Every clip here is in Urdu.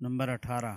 نمبر اٹھارہ۔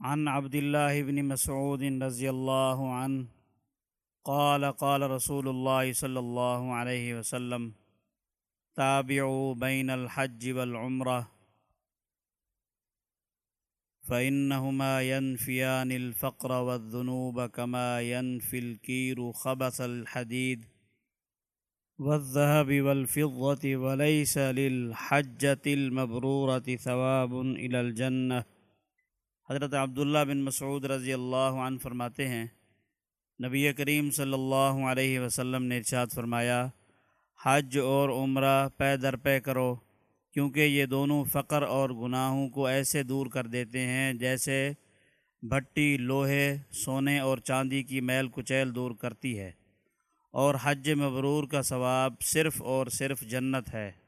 عن عبد الله بن مسعود رضي الله عنه قال قال رسول الله صلى الله عليه وسلم تابعوا بين الحج والعمرة فإنهما ينفيان الفقر والذنوب كما ينفي الكير خبث الحديد۔ والذهب والفضة وليس للحجة المبرورة ثواب إلى الجنة۔ حضرت عبداللہ بن مسعود رضی اللہ عنہ فرماتے ہیں، نبی کریم صلی اللہ علیہ وسلم نے ارشاد فرمایا، حج اور عمرہ پے در پے کرو، کیونکہ یہ دونوں فقر اور گناہوں کو ایسے دور کر دیتے ہیں جیسے بھٹی، لوہے، سونے اور چاندی کی میل کچیل دور کرتی ہے۔ اور حج مبرور کا ثواب صرف اور صرف جنت ہے۔